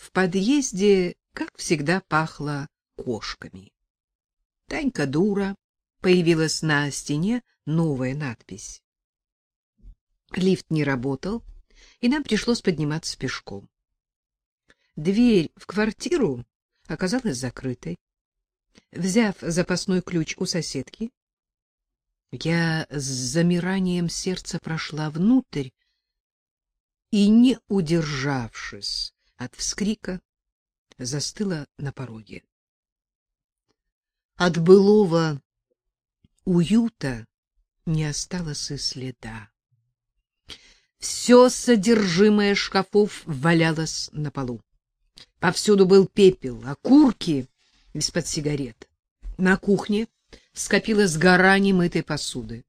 В подъезде, как всегда, пахло кошками. Танька дура, появилась на стене новая надпись. Лифт не работал, и нам пришлось подниматься пешком. Дверь в квартиру оказалась закрытой. Взяв запасной ключ у соседки, я с замиранием сердца прошла внутрь и, не удержавшись от вскрика, застыла на пороге. От былого уюта не осталось и следа. Все содержимое шкафов валялось на полу. Повсюду был пепел, окурки из-под сигарет. На кухне скопилось гора немытой посуды.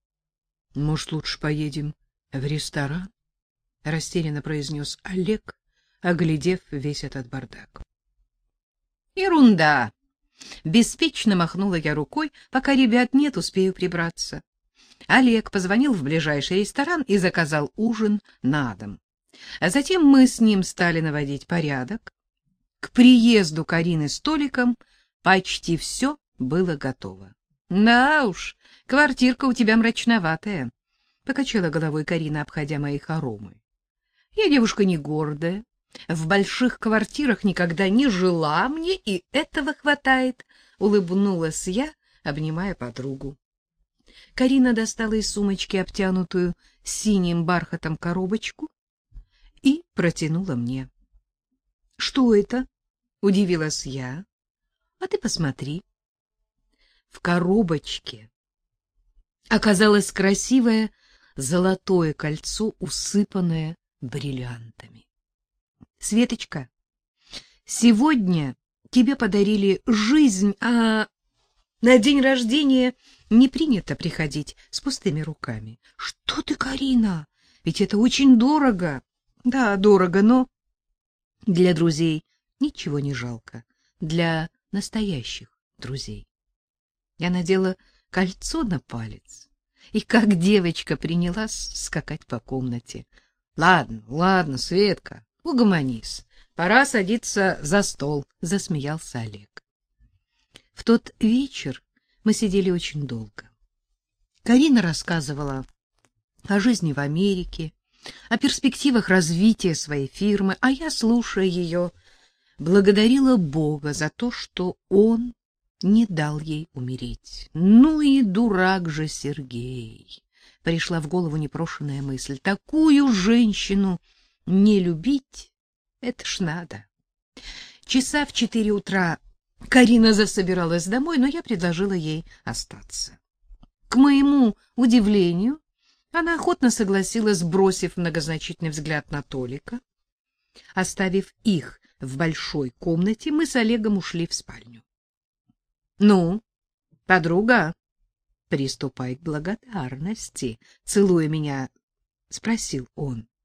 — Может, лучше поедем в ресторан? — растерянно произнес Олег, оглядев весь этот бардак. — Ерунда! — беспечно махнула я рукой, пока ребят нет, успею прибраться. Олег позвонил в ближайший ресторан и заказал ужин на дом. А затем мы с ним стали наводить порядок. К приезду Карины с Толиком почти все было готово. — Да уж, квартирка у тебя мрачноватая, — покачала головой Карина, обходя мои хоромы. — Я девушка не гордая, в больших квартирах никогда не жила, мне и этого хватает, — улыбнулась я, обнимая подругу. Карина достала из сумочки обтянутую синим бархатом коробочку и протянула мне. — Что это? — удивилась я. — А ты посмотри. В коробочке оказалось красивое золотое кольцо, усыпанное бриллиантами. — Светочка, сегодня тебе подарили жизнь, а на день рождения не принято приходить с пустыми руками. — Что ты, Карина? Ведь это очень дорого. Да, дорого, но для друзей ничего не жалко. Для настоящих друзей. Я надела кольцо на палец и как девочка принялась скакать по комнате. — Ладно, ладно, Светка, угомонись. Пора садиться за стол, — засмеялся Олег. В тот вечер мы сидели очень долго. Карина рассказывала о жизни в Америке, о перспективах развития своей фирмы, а я, слушая ее, благодарила Бога за то, что он не дал ей умереть. Ну и дурак же Сергей. Пришла в голову непрошенная мысль: такую женщину не любить это ж надо. Часа в четыре утра Карина засобиралась домой, но я предложила ей остаться. К моему удивлению, она охотно согласилась, бросив многозначительный взгляд на Толика. Оставив их в большой комнате, мы с Олегом ушли в спальню. — Ну, подруга, приступай к благодарности, — целуя меня, спросил он. —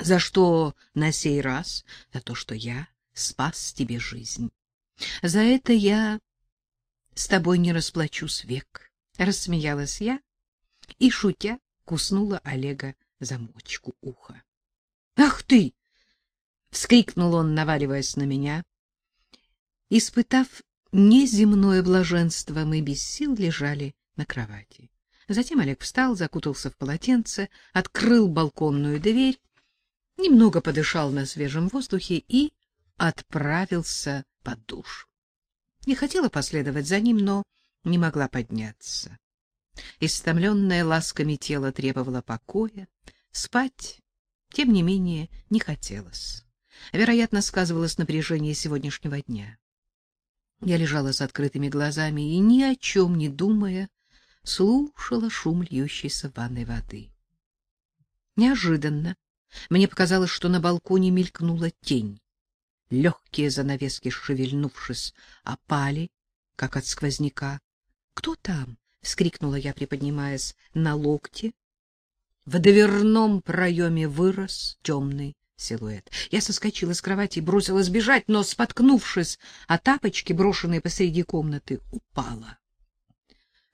За что на сей раз? За то, что я спас тебе жизнь. За это я с тобой не расплачусь век, — рассмеялась я и, шутя, куснула Олега за мочку уха. — Ах ты! — вскрикнул он, наваливаясь на меня. Испытав неземное блаженство, мы без сил лежали на кровати. Затем Олег встал, закутался в полотенце, открыл балконную дверь, немного подышал на свежем воздухе и отправился под душ. Не хотела последовать за ним, но не могла подняться. Истомленное ласками тело требовало покоя, спать, тем не менее, не хотелось. Вероятно, сказывалось напряжение сегодняшнего дня. Я лежала с открытыми глазами и, ни о чем не думая, слушала шум льющейся в ванной воды. Неожиданно мне показалось, что на балконе мелькнула тень. Легкие занавески, шевельнувшись, опали, как от сквозняка. — Кто там? — вскрикнула я, приподнимаясь на локте. В дверном проеме вырос темный силуэт. Я соскочила с кровати и бросилась бежать, но, споткнувшись о тапочки, брошенные посреди комнаты, упала.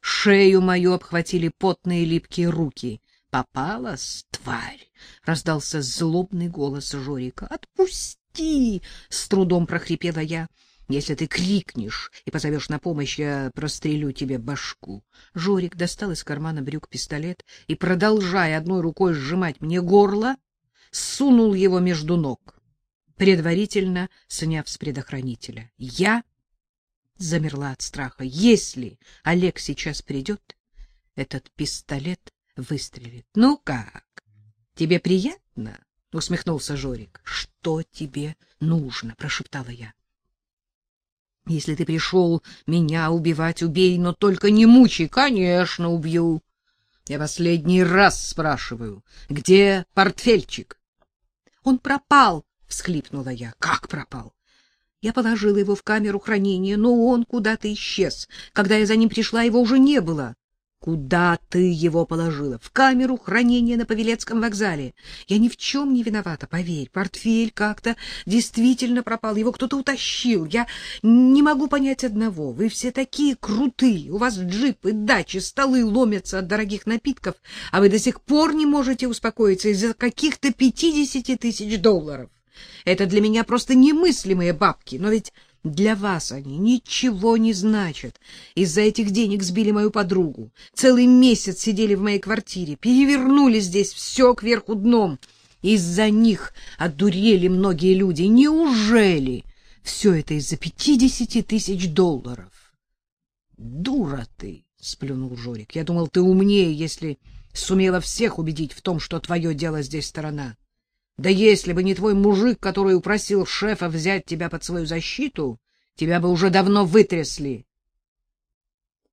Шею мою обхватили потные липкие руки. «Попалась, тварь!» — раздался злобный голос Жорика. «Отпусти!» С трудом прохрипела я. Если ты крикнешь и позовешь на помощь, я прострелю тебе башку. Жорик достал из кармана брюк пистолет и, продолжая одной рукой сжимать мне горло, сунул его между ног, предварительно сняв с предохранителя. Я замерла от страха. Если Олег сейчас придет, этот пистолет выстрелит. Ну как? Тебе приятно? усмехнулся Жорик. Что тебе нужно, прошептала я. Если ты пришел меня убивать, убей, но только не мучай, конечно, убью. Я последний раз спрашиваю, где портфельчик? Он пропал, всхлипнула я. Как пропал? Я положила его в камеру хранения, но он куда-то исчез. Когда я за ним пришла, его уже не было. Куда ты его положила? В камеру хранения на Павелецком вокзале. Я ни в чем не виновата, поверь. Портфель как-то действительно пропал, его кто-то утащил. Я не могу понять одного. Вы все такие крутые. У вас джипы, дачи, столы ломятся от дорогих напитков, а вы до сих пор не можете успокоиться из-за каких-то пятидесяти тысяч долларов. Это для меня просто немыслимые бабки, но ведь для вас они ничего не значат. Из-за этих денег сбили мою подругу. Целый месяц сидели в моей квартире, перевернули здесь все кверху дном. Из-за них одурели многие люди. Неужели все это из-за пятидесяти тысяч долларов? Дура ты, сплюнул Жорик. Я думал, ты умнее, если сумела всех убедить в том, что твое дело здесь сторона. Да если бы не твой мужик, который упросил шефа взять тебя под свою защиту, тебя бы уже давно вытрясли.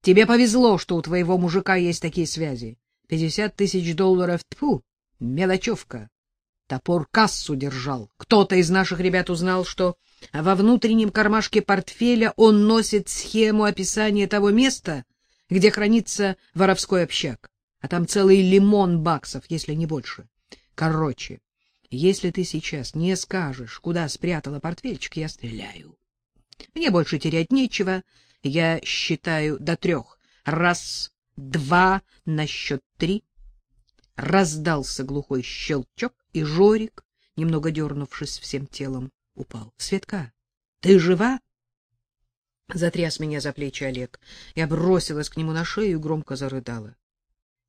Тебе повезло, что у твоего мужика есть такие связи. Пятьдесят тысяч долларов, тьфу, мелочевка. Топор кассу держал. Кто-то из наших ребят узнал, что во внутреннем кармашке портфеля он носит схему описания того места, где хранится воровской общак. А там целый лимон баксов, если не больше. Короче, если ты сейчас не скажешь, куда спрятала портфельчик, я стреляю. Мне больше терять нечего. Я считаю до трех. Раз, два, на счет три. Раздался глухой щелчок, и Жорик, немного дернувшись всем телом, упал. — Светка, ты жива? Затряс меня за плечи Олег. Я бросилась к нему на шею и громко зарыдала.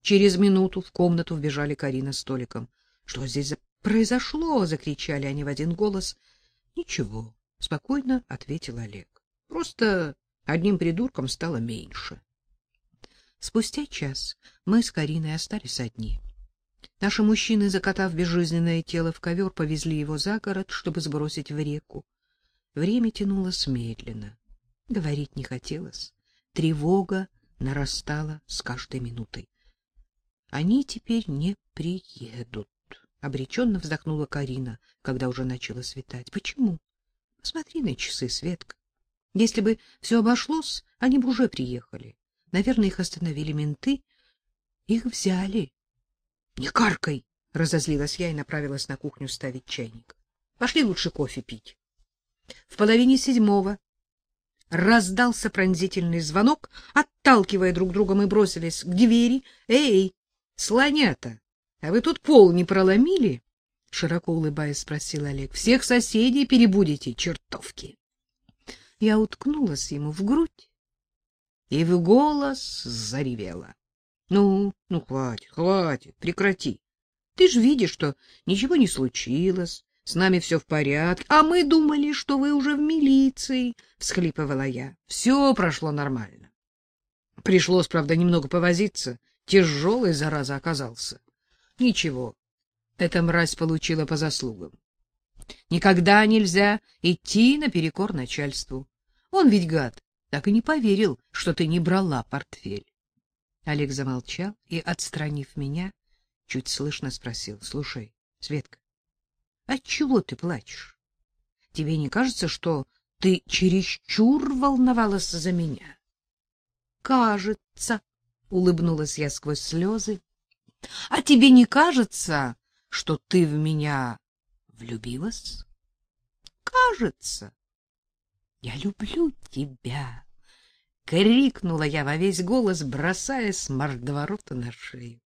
Через минуту в комнату вбежали Карина с столиком. — Что здесь за произошло? закричали они в один голос. Ничего, спокойно ответил Олег. Просто одним придурком стало меньше. Спустя час мы с Кариной остались одни. Наши мужчины, закатав безжизненное тело в ковер, повезли его за город, чтобы сбросить в реку. Время тянулось медленно. Говорить не хотелось. Тревога нарастала с каждой минутой. Они теперь не приедут обреченно вздохнула Карина, когда уже начало светать. Почему? Посмотри на часы, Светка. Если бы все обошлось, они бы уже приехали. Наверное, их остановили менты, их взяли. Не каркай, разозлилась я и направилась на кухню ставить чайник. Пошли лучше кофе пить. В половине седьмого раздался пронзительный звонок, отталкивая друг друга, мы бросились к двери. Эй, слонята, а вы тут пол не проломили? широко улыбаясь, спросил Олег. Всех соседей перебудете, чертовки. Я уткнулась ему в грудь и в голос заревела. Ну, ну хватит, хватит, прекрати. Ты ж видишь, что ничего не случилось, с нами все в порядке, а мы думали, что вы уже в милиции, всхлипывала я. Все прошло нормально. Пришлось, правда, немного повозиться, тяжелый зараза оказался. Ничего, эта мразь получила по заслугам. Никогда нельзя идти наперекор начальству. Он ведь гад, так и не поверил, что ты не брала портфель. Олег замолчал и, отстранив меня, чуть слышно спросил: "Слушай, Светка, отчего ты плачешь? Тебе не кажется, что ты чересчур волновалась за меня?" "Кажется", улыбнулась я сквозь слезы. А тебе не кажется, что ты в меня влюбилась? Кажется. Я люблю тебя, крикнула я во весь голос, бросаясь с мордоворота на шею.